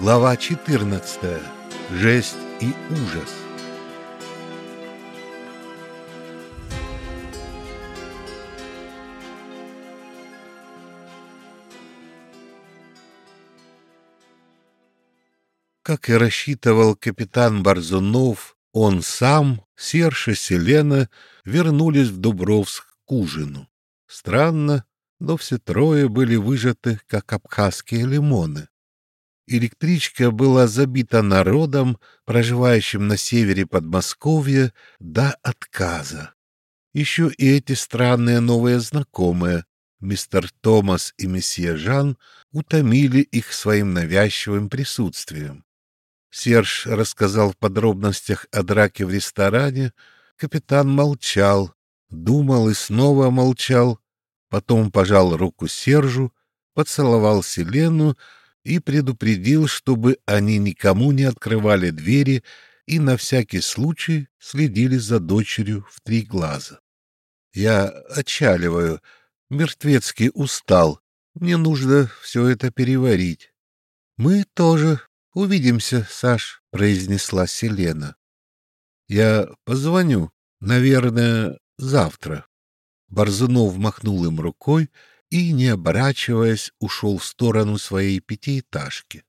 Глава 14. Жесть и ужас. Как и рассчитывал капитан Борзунов, он сам, Серж и Селена вернулись в Дубровск к ужину. Странно, но все трое были выжаты, как абхазские лимоны. Электричка была забита народом, проживающим на севере Подмосковья, до отказа. Еще и эти странные новые знакомые, мистер Томас и месье Жан, утомили их своим навязчивым присутствием. Серж рассказал в подробностях о драке в ресторане, капитан молчал, думал и снова молчал, потом пожал руку Сержу, поцеловал Селену и предупредил, чтобы они никому не открывали двери и на всякий случай следили за дочерью в три глаза. Я отчаливаю, мертвецкий устал, мне нужно все это переварить. Мы тоже увидимся, Саш, произнесла Селена. Я позвоню, наверное, завтра. Борзунов махнул им рукой и, не оборачиваясь, ушел в сторону своей пятиэтажки.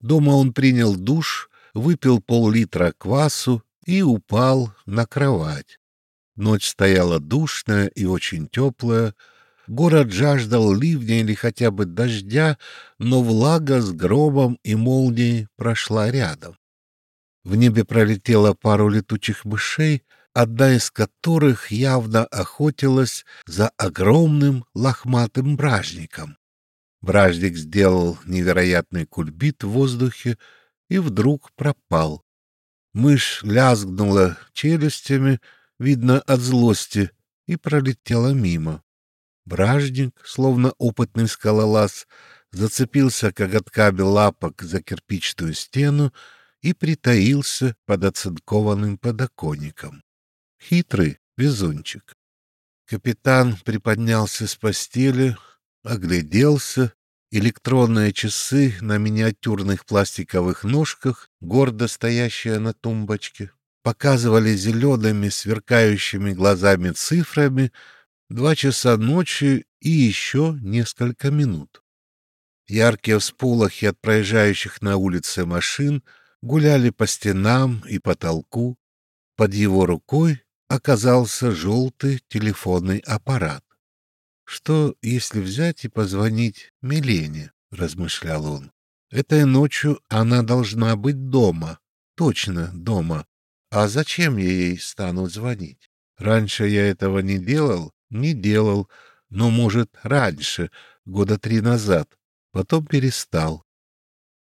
Дома он принял душ, выпил пол-литра квасу и упал на кровать. Ночь стояла душная и очень теплая. Город жаждал ливня или хотя бы дождя, но влага с громом и молнией прошла рядом. В небе пролетела пару летучих мышей, одна из которых явно охотилась за огромным лохматым бражником. Бражник сделал невероятный кульбит в воздухе и вдруг пропал. Мышь лязгнула челюстями, видно от злости, и пролетела мимо. Бражник, словно опытный скалолаз, зацепился коготками лапок за кирпичную стену и притаился под оцинкованным подоконником. Хитрый везунчик. Капитан приподнялся с постели, огляделся. Электронные часы на миниатюрных пластиковых ножках, гордо стоящие на тумбочке, показывали зелеными сверкающими глазами цифрами два часа ночи и еще несколько минут. Яркие всполохи от проезжающих на улице машин гуляли по стенам и потолку. Под его рукой оказался желтый телефонный аппарат. Что, если взять и позвонить Милене, размышлял он. Этой ночью она должна быть дома, точно дома. А зачем я ей стану звонить? Раньше я этого не делал, не делал, но, может, раньше, года три назад, потом перестал.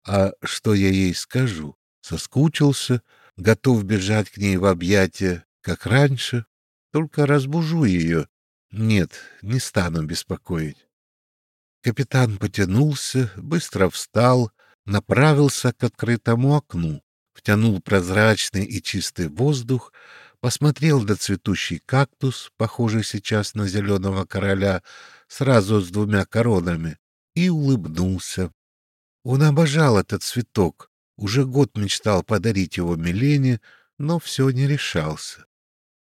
А что я ей скажу? Соскучился, готов бежать к ней в объятия, как раньше, только разбужу ее. Нет, не стану беспокоить. Капитан потянулся, быстро встал, направился к открытому окну, втянул прозрачный и чистый воздух, посмотрел на цветущий кактус, похожий сейчас на зеленого короля, сразу с двумя коронами, и улыбнулся. Он обожал этот цветок, уже год мечтал подарить его Милене, но все не решался.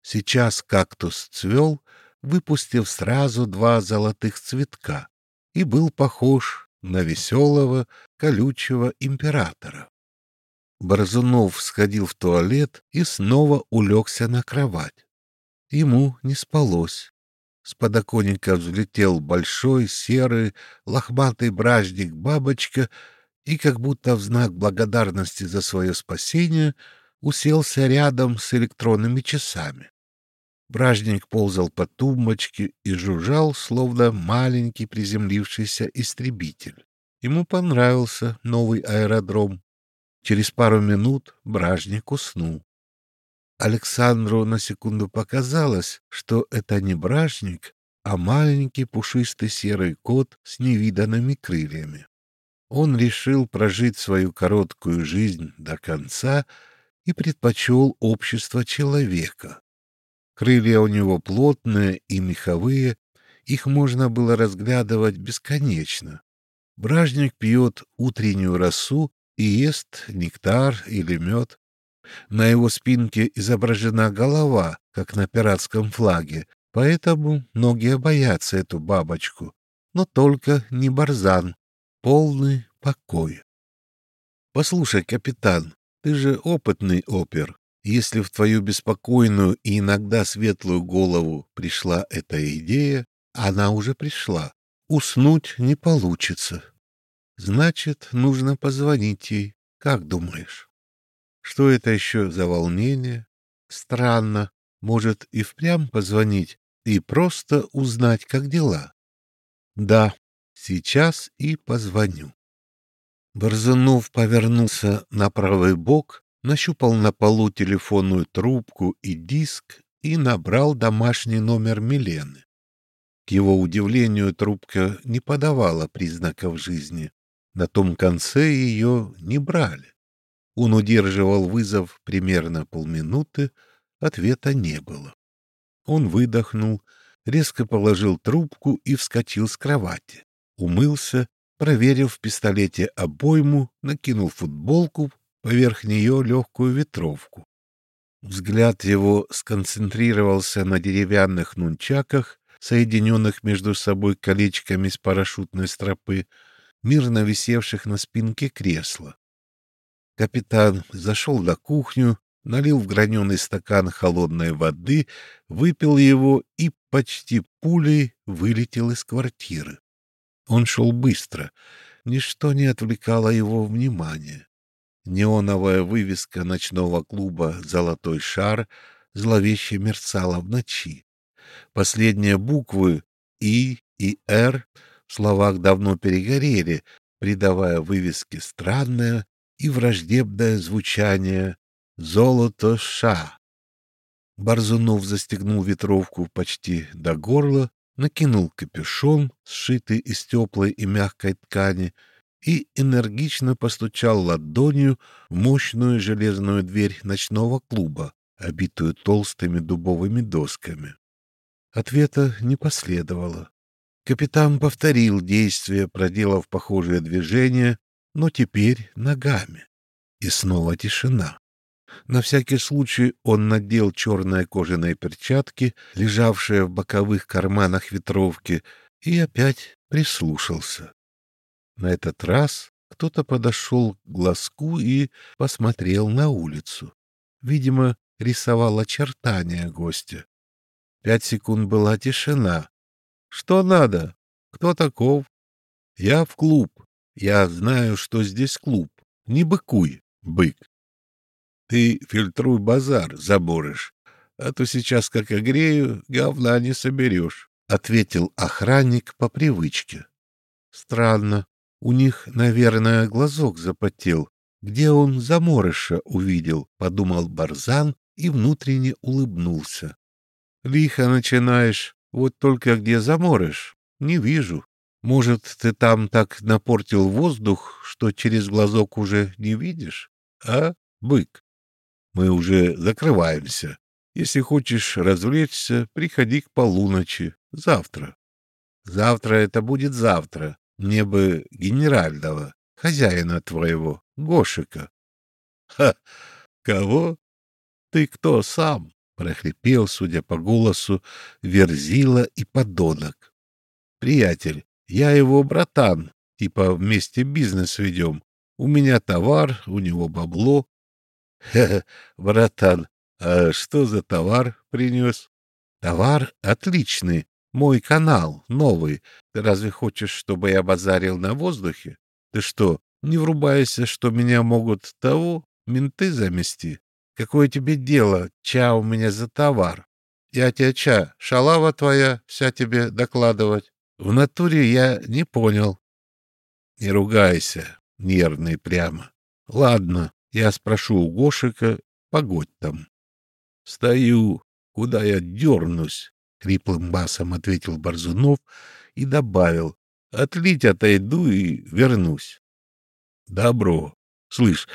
Сейчас кактус цвел, выпустив сразу два золотых цветка, и был похож на веселого, колючего императора. Борзунов сходил в туалет и снова улегся на кровать. Ему не спалось. С подоконника взлетел большой, серый, лохматый бражник-бабочка и, как будто в знак благодарности за свое спасение, уселся рядом с электронными часами. Бражник ползал по тумбочке и жужжал, словно маленький приземлившийся истребитель. Ему понравился новый аэродром. Через пару минут бражник уснул. Александру на секунду показалось, что это не бражник, а маленький пушистый серый кот с невиданными крыльями. Он решил прожить свою короткую жизнь до конца и предпочел общество человека. Крылья у него плотные и меховые, их можно было разглядывать бесконечно. Бражник пьет утреннюю росу и ест нектар или мед. На его спинке изображена голова, как на пиратском флаге, поэтому многие боятся эту бабочку. Но только не Барзан. Полный покой. Послушай, капитан, ты же опытный опер. Если в твою беспокойную и иногда светлую голову пришла эта идея, она уже пришла. Уснуть не получится. Значит, нужно позвонить ей. Как думаешь? Что это еще за волнение? Странно. Может, и впрямь позвонить и просто узнать, как дела? Да, сейчас и позвоню. Борзунов повернулся на правый бок, нащупал на полу телефонную трубку и диск и набрал домашний номер Милены. К его удивлению, трубка не подавала признаков жизни. На том конце ее не брали. Он удерживал вызов примерно полминуты, ответа не было. Он выдохнул, резко положил трубку и вскочил с кровати. Умылся проверил в пистолете обойму, накинул футболку, поверх нее легкую ветровку. Взгляд его сконцентрировался на деревянных нунчаках, соединенных между собой колечками с парашютной стропы, мирно висевших на спинке кресла. Капитан зашел на кухню, налил в граненый стакан холодной воды, выпил его и почти пулей вылетел из квартиры. Он шел быстро. Ничто не отвлекало его внимание. Неоновая вывеска ночного клуба «Золотой шар» зловеще мерцала в ночи. Последние буквы «И» и «Р» в словах давно перегорели, придавая вывеске странное и враждебное звучание «Золото ша». Барзунов застегнул ветровку почти до горла накинул капюшон, сшитый из теплой и мягкой ткани, и энергично постучал ладонью в мощную железную дверь ночного клуба, обитую толстыми дубовыми досками. Ответа не последовало. Капитан повторил действие, проделав похожее движение, но теперь ногами. И снова тишина. На всякий случай он надел черные кожаные перчатки, лежавшие в боковых карманах ветровки, и опять прислушался. На этот раз кто-то подошел к глазку и посмотрел на улицу. Видимо, рисовал очертания гостя. Пять секунд была тишина. «Что надо? Кто таков?» «Я в клуб. Я знаю, что здесь клуб. Не быкуй, бык. Ты фильтруй базар, заборыш, а то сейчас, как огрею, говна не соберешь, — ответил охранник по привычке. Странно, у них, наверное, глазок запотел. Где он заморыша увидел, — подумал Барзан и внутренне улыбнулся. Лихо начинаешь, вот только где заморыш, не вижу. Может, ты там так напортил воздух, что через глазок уже не видишь? А, бык? Мы уже закрываемся. Если хочешь развлечься, приходи к полуночи. Завтра. Завтра это будет завтра. Мне бы генерального, хозяина твоего, Гошика. Кого? Ты кто сам? прохрипел, судя по голосу, Верзила и подонок. Приятель, я его братан, типа вместе бизнес ведем. У меня товар, у него бабло, Хе-хе, братан, а что за товар принес? Товар отличный. Мой канал, новый. Ты разве хочешь, чтобы я базарил на воздухе? Ты что, не врубайся, что меня могут того, менты замести? Какое тебе дело, ча у меня за товар? Я тебя ча, шалава твоя, вся тебе докладывать. В натуре я не понял. Не ругайся, нервный прямо. Ладно, я спрошу у Гошика, погодь там. — Стою. Куда я дернусь? — хриплым басом ответил Борзунов и добавил. — Отлить отойду и вернусь. — Добро. Слышь,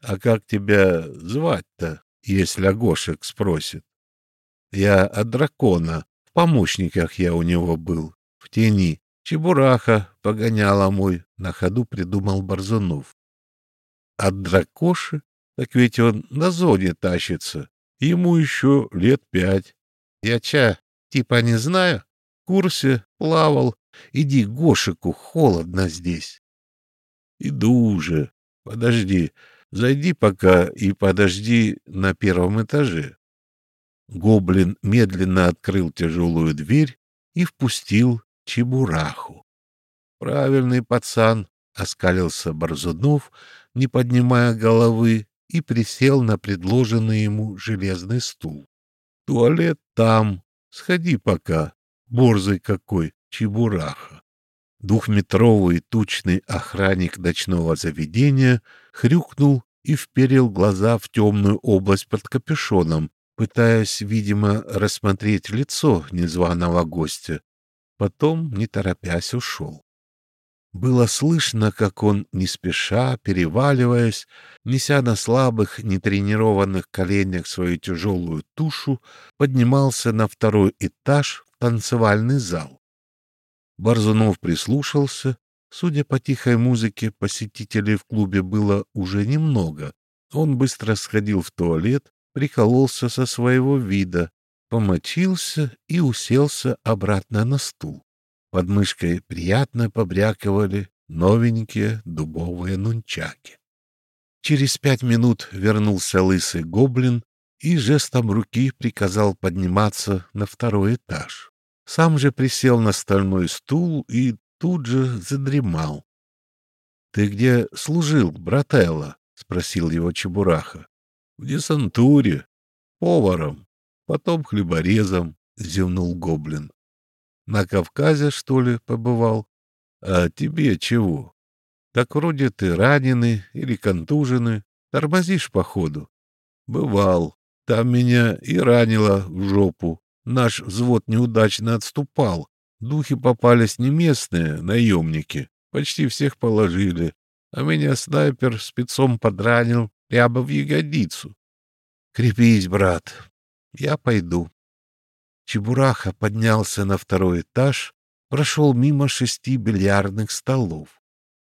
а как тебя звать-то, если Агошек спросит? — Я от дракона. В помощниках я у него был. В тени. Чебураха погоняла мой, на ходу придумал Борзунов. от дракоши, так ведь он на зоне тащится. Ему еще лет пять. Я ча, типа не знаю, в курсе, плавал. Иди Гошику, холодно здесь. Иду уже. Подожди, зайди пока и подожди на первом этаже. Гоблин медленно открыл тяжелую дверь и впустил Чебураху. Правильный пацан, — оскалился Борзунов, не поднимая головы, и присел на предложенный ему железный стул. — Туалет там. Сходи пока. Борзый какой, чебураха. Двухметровый тучный охранник ночного заведения хрюкнул и вперил глаза в темную область под капюшоном, пытаясь, видимо, рассмотреть лицо незваного гостя. Потом, не торопясь, ушел. Было слышно, как он, не спеша, переваливаясь, неся на слабых, нетренированных коленях свою тяжелую тушу, поднимался на второй этаж в танцевальный зал. Борзунов прислушался. Судя по тихой музыке, посетителей в клубе было уже немного. Он быстро сходил в туалет, прикололся со своего вида, помочился и уселся обратно на стул. Под мышкой приятно побрякивали новенькие дубовые нунчаки. Через пять минут вернулся лысый гоблин и жестом руки приказал подниматься на второй этаж. Сам же присел на стальной стул и тут же задремал. — Ты где служил, брателло? — спросил его Чебураха. — В десантуре, поваром, потом хлеборезом, — зевнул гоблин. — На Кавказе, что ли, побывал? А тебе чего? Так вроде ты раненый или контуженный, тормозишь походу. Бывал. Там меня и ранило в жопу. Наш взвод неудачно отступал. Духи попались не местные, наемники. Почти всех положили. А меня снайпер спецом подранил прямо в ягодицу. Крепись, брат. Я пойду. Чебураха поднялся на второй этаж, прошел мимо шести бильярдных столов.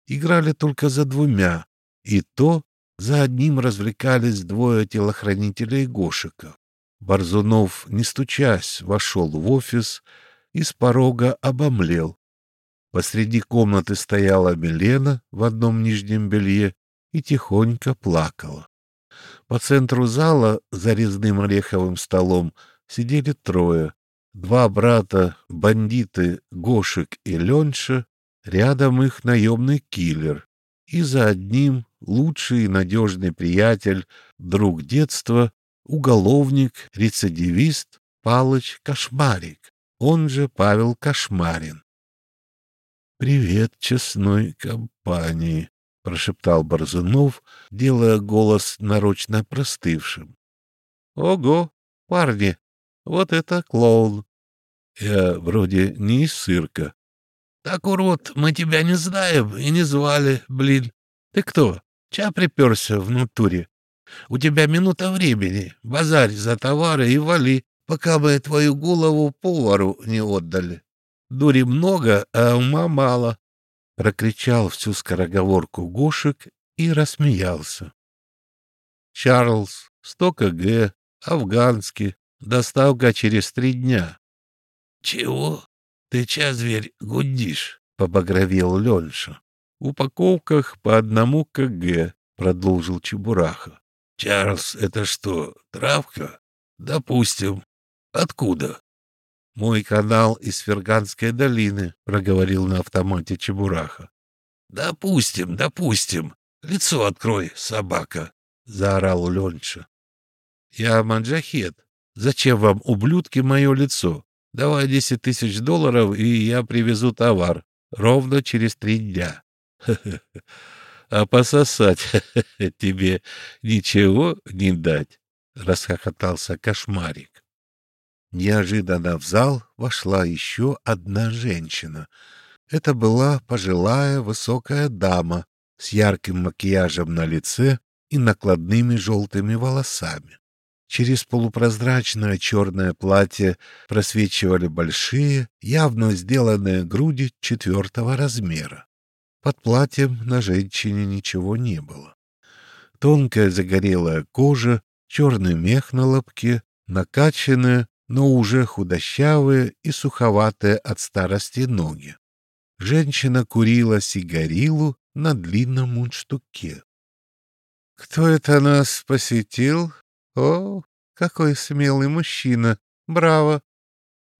Играли только за двумя, и то за одним развлекались двое телохранителей Гошика. Борзунов, не стучась, вошел в офис и с порога обомлел. Посреди комнаты стояла Милена в одном нижнем белье и тихонько плакала. По центру зала за резным ореховым столом сидели трое. Два брата, бандиты Гошек и Ленша, рядом их наемный киллер. И за одним лучший и надежный приятель, друг детства уголовник, рецидивист Палыч Кошмарик, он же Павел Кошмарин. «Привет честной компании», — прошептал Борзунов, делая голос нарочно простывшим. «Ого, парни, вот это клоун!» «Я вроде не из цирка». «Так, урод, мы тебя не знаем и не звали, блин. Ты кто? Ча приперся в натуре?» У тебя минута времени. Базарь за товары и вали, пока мы твою голову повару не отдали. Дури много, а ума мало. Прокричал всю скороговорку Гошек и рассмеялся. Чарльз, 100 кг, афганский, доставка через три дня. — Чего? Ты ча, зверь, гудишь? — побагровел Ленша. — В упаковках по одному кг, — продолжил Чебураха. Чарльз, это что, травка? Допустим. Откуда? Мой канал из Ферганской долины, проговорил на автомате Чебураха. Допустим, допустим. Лицо открой, собака, заорал Ленша. Я манджахет. Зачем вам, ублюдки, мое лицо? Давай десять тысяч долларов, и я привезу товар. Ровно через три дня. а пососать тебе ничего не дать, — расхохотался кошмарик. Неожиданно в зал вошла еще одна женщина. Это была пожилая высокая дама с ярким макияжем на лице и накладными желтыми волосами. Через полупрозрачное черное платье просвечивали большие, явно сделанные груди четвертого размера. Под платьем на женщине ничего не было. Тонкая загорелая кожа, черный мех на лобке, накачанная, но уже худощавые и суховатые от старости ноги. Женщина курила сигарилу на длинном мундштуке. «Кто это нас посетил? О, какой смелый мужчина! Браво!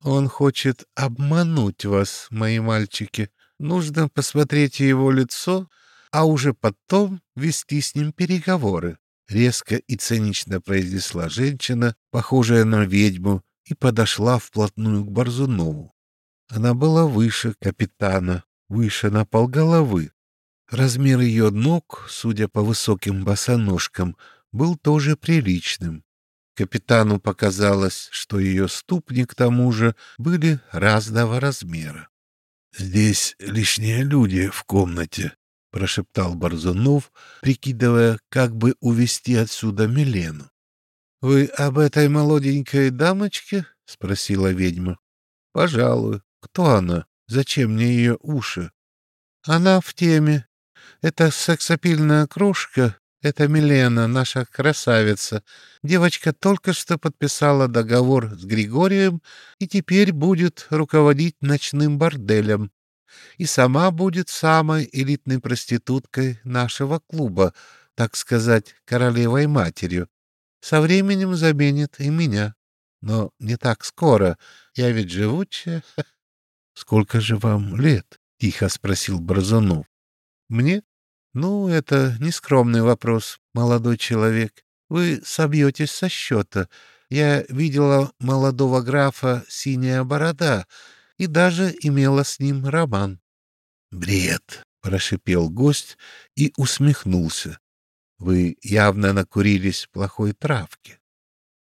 Он хочет обмануть вас, мои мальчики. Нужно посмотреть его лицо, а уже потом вести с ним переговоры. Резко и цинично произнесла женщина, похожая на ведьму, и подошла вплотную к Борзунову. Она была выше капитана, выше на полголовы. Размер ее ног, судя по высоким босоножкам, был тоже приличным. Капитану показалось, что ее ступни, к тому же, были разного размера. — Здесь лишние люди в комнате, — прошептал Борзунов, прикидывая, как бы увести отсюда Милену. — Вы об этой молоденькой дамочке? — спросила ведьма. — Пожалуй. Кто она? Зачем мне ее уши? — Она в теме. Это сексапильная кружка, это Милена, наша красавица. Девочка только что подписала договор с Григорием и теперь будет руководить ночным борделем. И сама будет самой элитной проституткой нашего клуба, так сказать, королевой матерью. Со временем заменит и меня. Но не так скоро. Я ведь живучая. — Сколько же вам лет? — тихо спросил Борзунов. — Мне «Ну, это нескромный вопрос, молодой человек. Вы собьетесь со счета. Я видела молодого графа «Синяя борода» и даже имела с ним роман». «Бред!» — прошипел гость и усмехнулся. «Вы явно накурились плохой травки».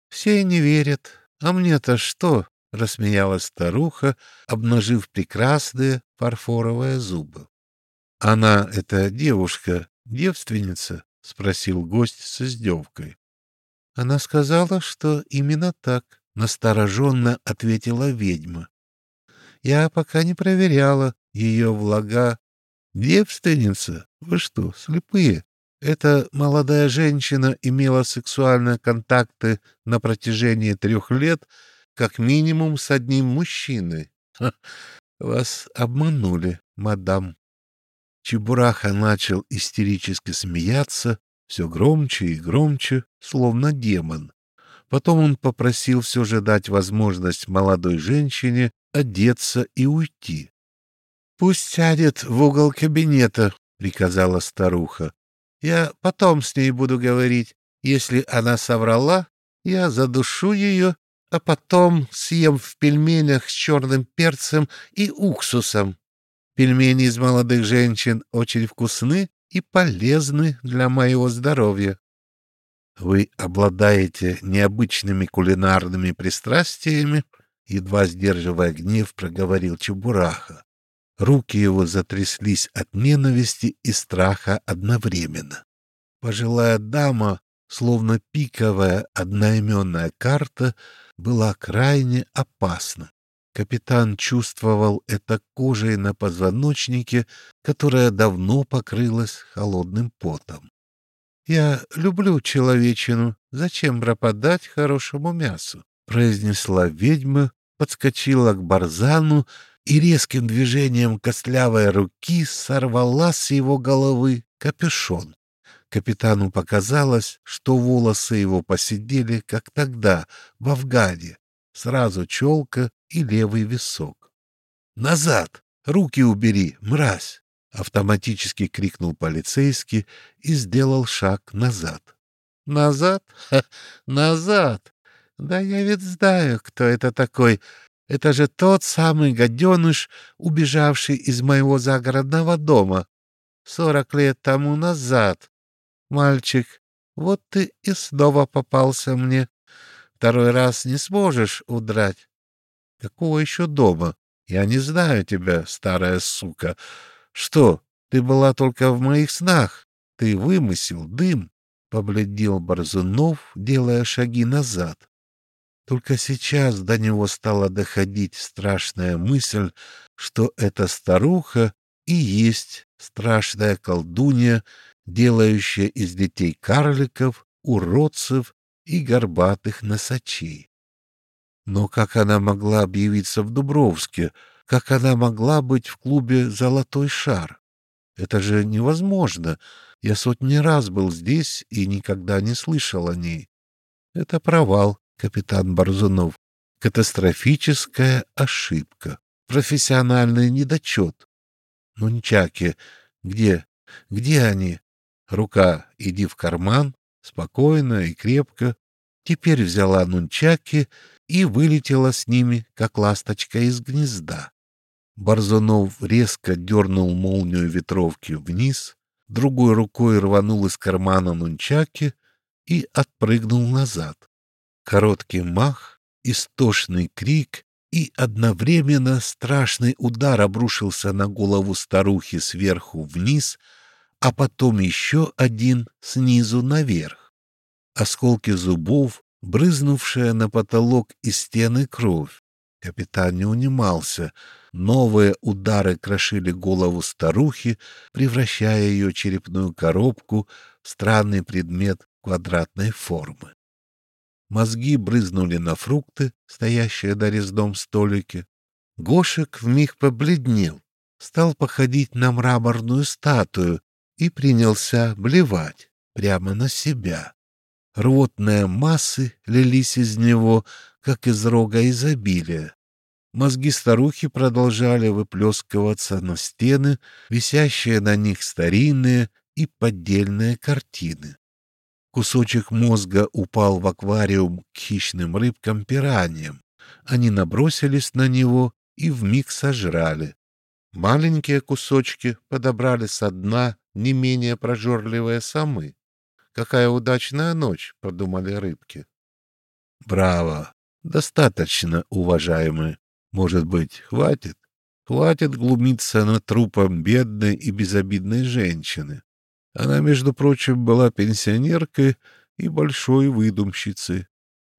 «Все не верят. А мне-то что?» — рассмеялась старуха, обнажив прекрасные фарфоровые зубы. — Она, эта девушка, девственница? — спросил гость с издевкой. — Она сказала, что именно так, — настороженно ответила ведьма. — Я пока не проверяла ее влага. — Девственница? Вы что, слепые? Эта молодая женщина имела сексуальные контакты на протяжении трех лет как минимум с одним мужчиной. Ха, вас обманули, мадам. Чебураха начал истерически смеяться, все громче и громче, словно демон. Потом он попросил все же дать возможность молодой женщине одеться и уйти. — Пусть сядет в угол кабинета, — приказала старуха. — Я потом с ней буду говорить. Если она соврала, я задушу ее, а потом съем в пельменях с черным перцем и уксусом. Пельмени из молодых женщин очень вкусны и полезны для моего здоровья. Вы обладаете необычными кулинарными пристрастиями, едва сдерживая гнев, проговорил Чебураха. Руки его затряслись от ненависти и страха одновременно. Пожилая дама, словно пиковая одноименная карта, была крайне опасна. Капитан чувствовал это кожей на позвоночнике, которая давно покрылась холодным потом. «Я люблю человечину. Зачем пропадать хорошему мясу?» — произнесла ведьма, подскочила к барзану и резким движением костлявой руки сорвала с его головы капюшон. Капитану показалось, что волосы его посидели, как тогда, в Афгане. Сразу челка и левый висок. «Назад! Руки убери, мразь!» — автоматически крикнул полицейский и сделал шаг назад. «Назад? Ха, назад! Да я ведь знаю, кто это такой. Это же тот самый гаденыш, убежавший из моего загородного дома. Сорок лет тому назад. Мальчик, вот ты и снова попался мне. Второй раз не сможешь удрать. Какого еще дома? Я не знаю тебя, старая сука. Что, ты была только в моих снах? Ты вымысел, дым? Побледнел Борзунов, делая шаги назад. Только сейчас до него стала доходить страшная мысль, что эта старуха и есть страшная колдунья, делающая из детей карликов, уродцев и горбатых носачей. Но как она могла объявиться в Дубровске? Как она могла быть в клубе «Золотой шар»? Это же невозможно. Я сотни раз был здесь и никогда не слышал о ней. Это провал, капитан Борзунов. Катастрофическая ошибка. Профессиональный недочет. Нунчаки. Где? Где они? Рука, иди в карман. Спокойно и крепко. Теперь взяла нунчаки и вылетела с ними, как ласточка из гнезда. Борзунов резко дернул молнию ветровки вниз, другой рукой рванул из кармана нунчаки и отпрыгнул назад. Короткий мах, истошный крик и одновременно страшный удар обрушился на голову старухи сверху вниз, а потом еще один снизу наверх. Осколки зубов, брызнувшая на потолок и стены кровь. Капитан не унимался. Новые удары крошили голову старухи, превращая ее черепную коробку в странный предмет квадратной формы. Мозги брызнули на фрукты, стоящие на резном столике. Гошек вмиг побледнел, стал походить на мраморную статую и принялся блевать прямо на себя. Рвотные массы лились из него, как из рога изобилия. Мозги старухи продолжали выплескиваться на стены, висящие на них старинные и поддельные картины. Кусочек мозга упал в аквариум к хищным рыбкам-пираньям. Они набросились на него и вмиг сожрали. Маленькие кусочки подобрали со дна не менее прожорливые самы. «Какая удачная ночь!» — подумали рыбки. «Браво! Достаточно, уважаемые. Может быть, хватит? Хватит глумиться над трупом бедной и безобидной женщины. Она, между прочим, была пенсионеркой и большой выдумщицей.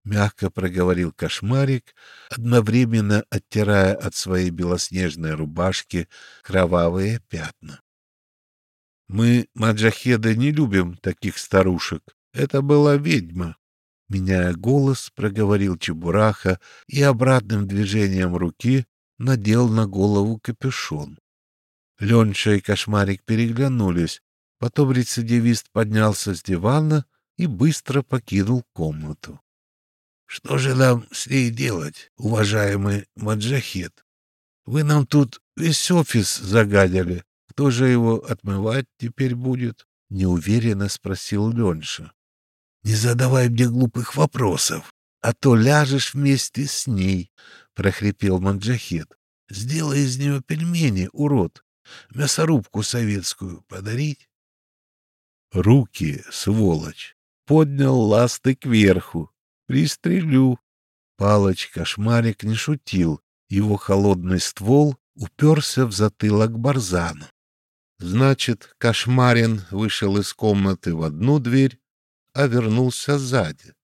Мягко проговорил кошмарик, одновременно оттирая от своей белоснежной рубашки кровавые пятна. Мы, маджахеды, не любим таких старушек. Это была ведьма. Меняя голос, проговорил Чебураха и обратным движением руки надел на голову капюшон. Ленша и Кошмарик переглянулись, Потом рецидивист поднялся с дивана и быстро покинул комнату. — Что же нам с ней делать, уважаемый Маджахет? Вы нам тут весь офис загадили. Кто же его отмывать теперь будет? — неуверенно спросил Ленша. — Не задавай мне глупых вопросов, а то ляжешь вместе с ней, — прохрипел Маджахет. — Сделай из нее пельмени, урод. Мясорубку советскую подарить? Руки, сволочь! Поднял ласты кверху. Пристрелю. Палыч-кошмарик не шутил. Его холодный ствол уперся в затылок Барзана. Значит, Кошмарин вышел из комнаты в одну дверь, а вернулся сзади.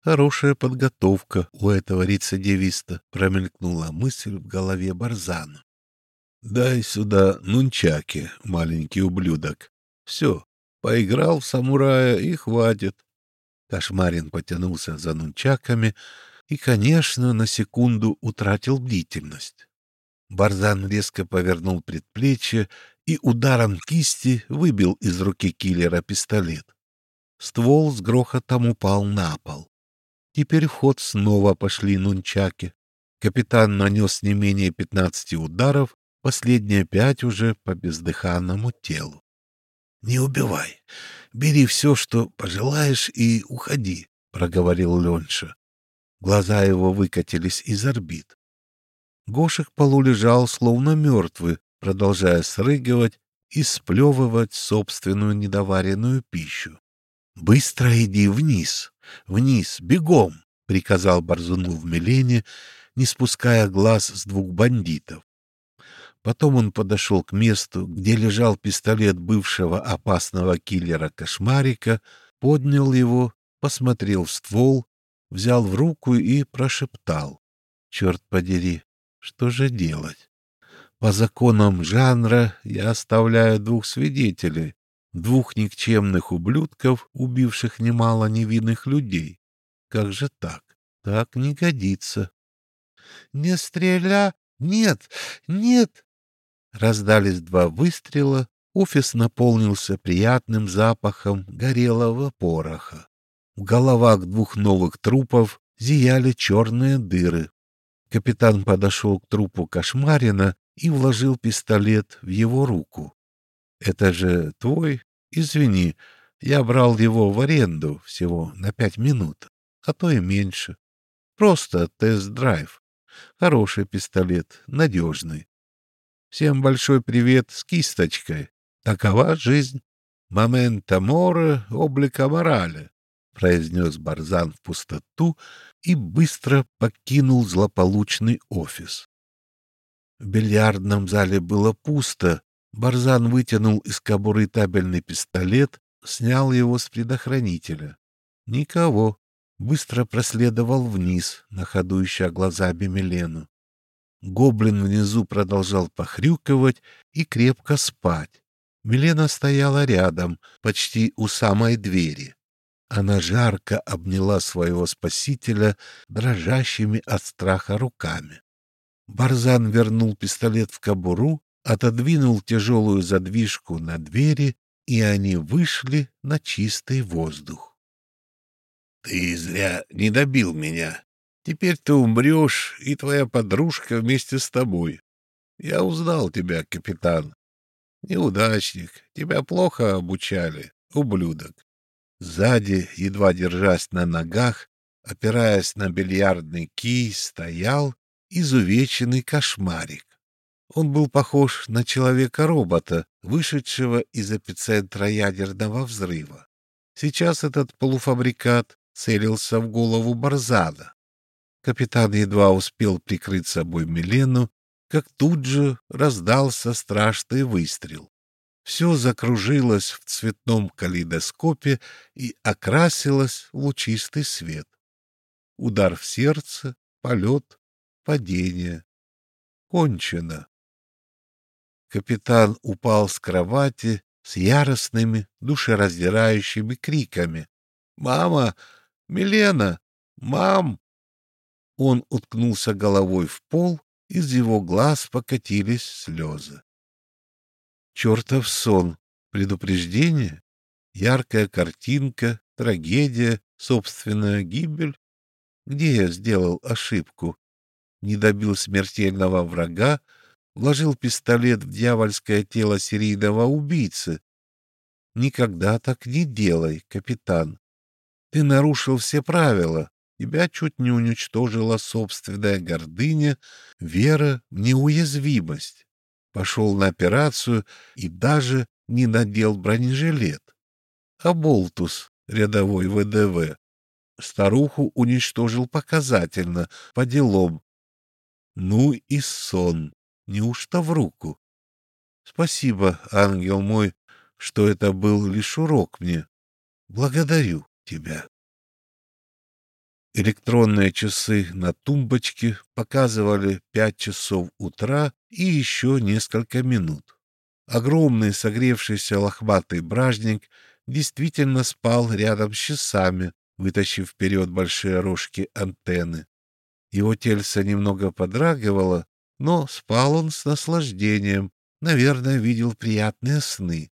Хорошая подготовка у этого рецидивиста, промелькнула мысль в голове Барзана. Дай сюда нунчаки, маленький ублюдок. Все, Поиграл в самурая и хватит. Кошмарин потянулся за нунчаками и, конечно, на секунду утратил бдительность. Барзан резко повернул предплечье и ударом кисти выбил из руки киллера пистолет. Ствол с грохотом упал на пол. Теперь в ход снова пошли нунчаки. Капитан нанес не менее пятнадцати ударов, последние пять уже по бездыханному телу. Не убивай. Бери все, что пожелаешь, и уходи, — проговорил Ленша. Глаза его выкатились из орбит. Гошек полу лежал, словно мертвый, продолжая срыгивать и сплевывать собственную недоваренную пищу. — Быстро иди вниз, вниз, бегом! — приказал Борзуну в Милене, не спуская глаз с двух бандитов. Потом он подошел к месту, где лежал пистолет бывшего опасного киллера Кошмарика, поднял его, посмотрел в ствол, взял в руку и прошептал. «Черт подери, что же делать? По законам жанра я оставляю двух свидетелей, Двух никчемных ублюдков, убивших немало невинных людей. Как же так? Так не годится. «Не стреля! Нет! Нет!» Раздались два выстрела, офис наполнился приятным запахом горелого пороха. В головах двух новых трупов зияли черные дыры. Капитан подошел к трупу Кошмарина и вложил пистолет в его руку. «Это же твой? Извини, я брал его в аренду всего на пять минут, а то и меньше. Просто тест-драйв. Хороший пистолет, надежный. Всем большой привет с кисточкой. Такова жизнь. Момента море, облика морали, произнес Барзан в пустоту и быстро покинул злополучный офис. В бильярдном зале было пусто. Барзан вытянул из кобуры табельный пистолет, снял его с предохранителя. Никого быстро проследовал вниз, на ходу ища глазами Милену. Гоблин внизу продолжал похрюкивать и крепко спать. Милена стояла рядом, почти у самой двери. Она жарко обняла своего спасителя дрожащими от страха руками. Барзан вернул пистолет в кобуру, отодвинул тяжелую задвижку на двери, и они вышли на чистый воздух. Ты зря не добил меня. Теперь ты умрешь, и твоя подружка вместе с тобой. Я узнал тебя, капитан. Неудачник. Тебя плохо обучали, ублюдок. Сзади, едва держась на ногах, опираясь на бильярдный кий, стоял изувеченный кошмарик. Он был похож на человека-робота, вышедшего из эпицентра ядерного взрыва. Сейчас этот полуфабрикат целился в голову Барзана. Капитан едва успел прикрыть собой Милену, как тут же раздался страшный выстрел. Все закружилось в цветном калейдоскопе и окрасилось в лучистый свет. Удар в сердце, полет, падение. Кончено. Капитан упал с кровати с яростными, душераздирающими криками. «Мама! Милена! Мам!» Он уткнулся головой в пол, из его глаз покатились слезы. Чертов сон, предупреждение, яркая картинка, трагедия, собственная гибель. Где я сделал ошибку? Не добил смертельного врага, вложил пистолет в дьявольское тело серийного убийцы. Никогда так не делай, капитан. Ты нарушил все правила. Тебя чуть не уничтожила собственная гордыня, вера в неуязвимость. Пошел на операцию и даже не надел бронежилет. А Болтус, рядовой ВДВ, старуху уничтожил показательно, по делам. Ну и сон, неужто в руку? Спасибо, ангел мой, что это был лишь урок мне. Благодарю тебя. Электронные часы на тумбочке показывали пять часов утра и еще несколько минут. Огромный согревшийся лохматый бражник действительно спал рядом с часами, вытащив вперед большие рожки антенны. Его тельце немного подрагивало, но спал он с наслаждением, наверное, видел приятные сны.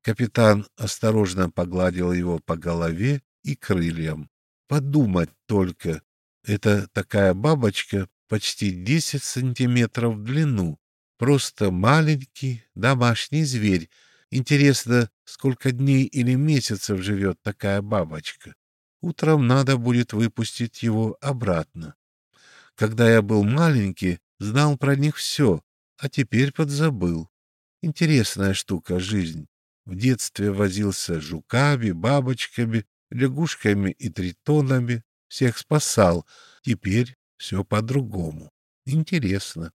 Капитан осторожно погладил его по голове и крыльям. Подумать только, это такая бабочка почти 10 сантиметров в длину. Просто маленький домашний зверь. Интересно, сколько дней или месяцев живет такая бабочка? Утром надо будет выпустить его обратно. Когда я был маленький, знал про них все, а теперь подзабыл. Интересная штука жизнь. В детстве возился жуками, бабочками, лягушками и тритонами, всех спасал. Теперь все по-другому. Интересно.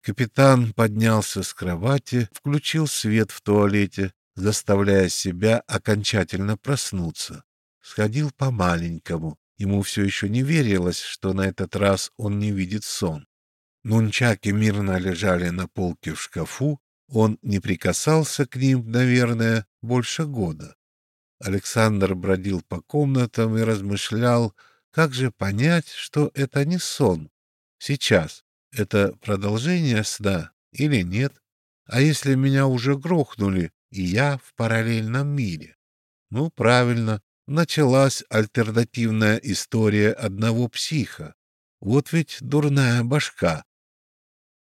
Капитан поднялся с кровати, включил свет в туалете, заставляя себя окончательно проснуться. Сходил по-маленькому. Ему все еще не верилось, что на этот раз он не видит сон. Нунчаки мирно лежали на полке в шкафу, Он не прикасался к ним, наверное, больше года. Александр бродил по комнатам и размышлял, как же понять, что это не сон. Сейчас это продолжение сна или нет? А если меня уже грохнули, и я в параллельном мире? Ну, правильно, началась альтернативная история одного психа. Вот ведь дурная башка.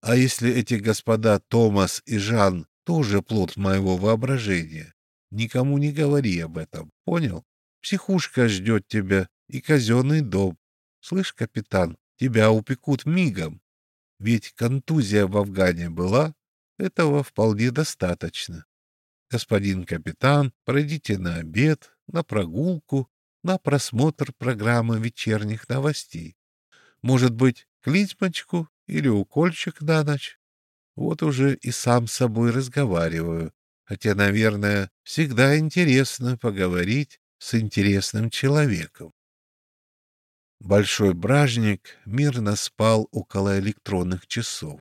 А если эти господа Томас и Жан тоже плод моего воображения? Никому не говори об этом, понял? Психушка ждет тебя и казенный дом. Слышь, капитан, тебя упекут мигом. Ведь контузия в Афгане была, этого вполне достаточно. Господин капитан, пройдите на обед, на прогулку, на просмотр программы вечерних новостей. Может быть, клизмочку или укольчик на ночь? Вот уже и сам с собой разговариваю, хотя, наверное, всегда интересно поговорить с интересным человеком. Большой бражник мирно спал около электронных часов.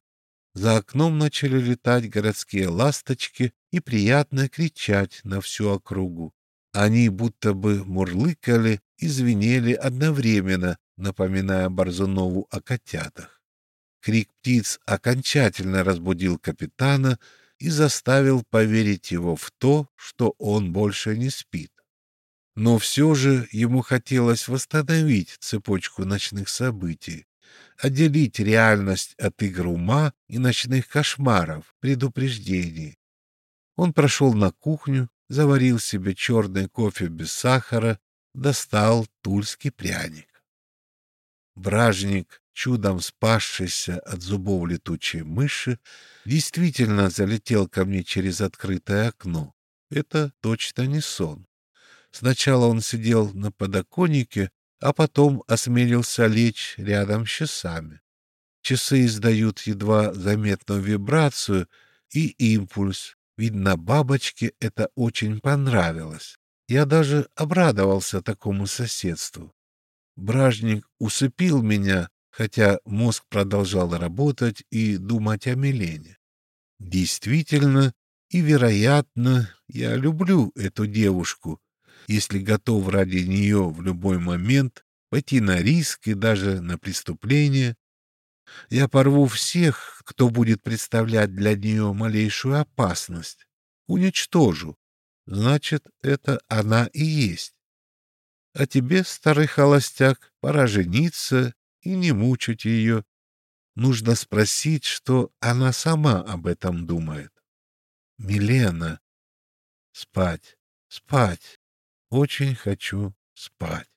За окном начали летать городские ласточки и приятно кричать на всю округу. Они будто бы мурлыкали и звенели одновременно, напоминая Борзунову о котятах. Крик птиц окончательно разбудил капитана и заставил поверить его в то, что он больше не спит. Но все же ему хотелось восстановить цепочку ночных событий, отделить реальность от игр ума и ночных кошмаров, предупреждений. Он прошел на кухню, заварил себе черный кофе без сахара, достал тульский пряник. Бражник, чудом спасшийся от зубов летучей мыши, действительно залетел ко мне через открытое окно. Это точно не сон. Сначала он сидел на подоконнике, а потом осмелился лечь рядом с часами. Часы издают едва заметную вибрацию и импульс. Видно, бабочке это очень понравилось. Я даже обрадовался такому соседству. Бражник усыпил меня, хотя мозг продолжал работать и думать о Милене. Действительно и вероятно, я люблю эту девушку, если готов ради нее в любой момент пойти на риск и даже на преступление. Я порву всех, кто будет представлять для нее малейшую опасность. Уничтожу. Значит, это она и есть. А тебе, старый холостяк, пора жениться и не мучить ее. Нужно спросить, что она сама об этом думает. Милена. Спать, спать. Очень хочу спать.